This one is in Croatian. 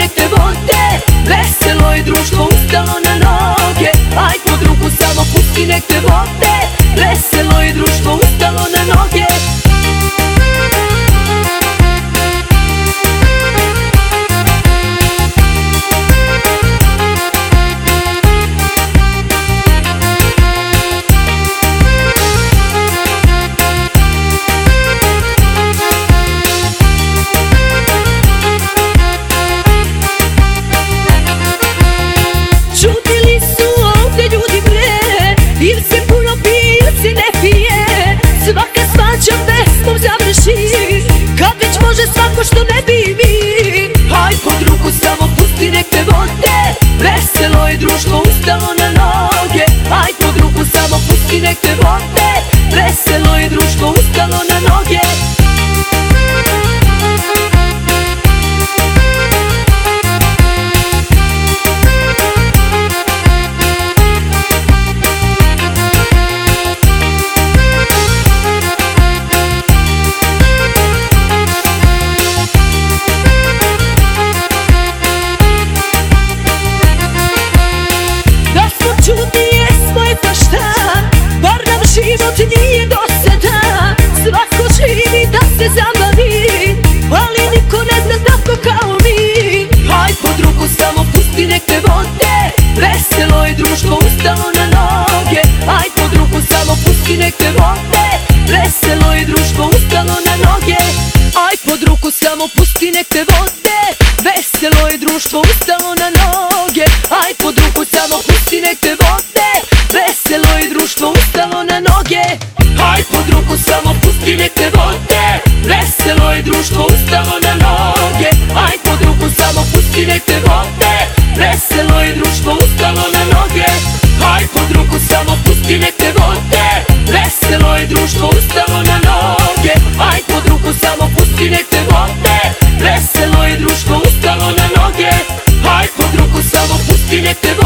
nek te vode Veselo je društvo ustalo na život nije dosadan Svako živi da se zabavi Ali niko ne zna tako kao mi. Haj pod ruku samo pusti nek te vode Veselo je društvo ustalo na noge. Haj pod ruku samo pusti nek te vode Veselo je društvo ustalo na noge. Aj pod ruku samo pusti nek te vode Veselo je društvo ustalo na noge. Aj pod ruku samo pusti nek te vode samo pusti nek te vode Veselo je društvo ustalo na noge. Aj pod ruku samo pusti nek te vode Veselo je društvo ustalo na noge. Aj pod ruku samo pusti nek te vode Veselo je društvo ustalo na noge. Aj pod ruku samo pusti nek te vode Veselo je društvo ustalo na noge. Aj pod ruku samo pusti nek te vode